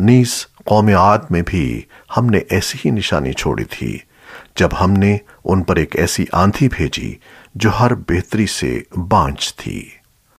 नीस कौम आद में भी हमने ऐसी ही निशानी छोड़ी थी, जब हमने उन पर एक ऐसी आंधी भेजी, जो हर बेहतरी से बांझ थी।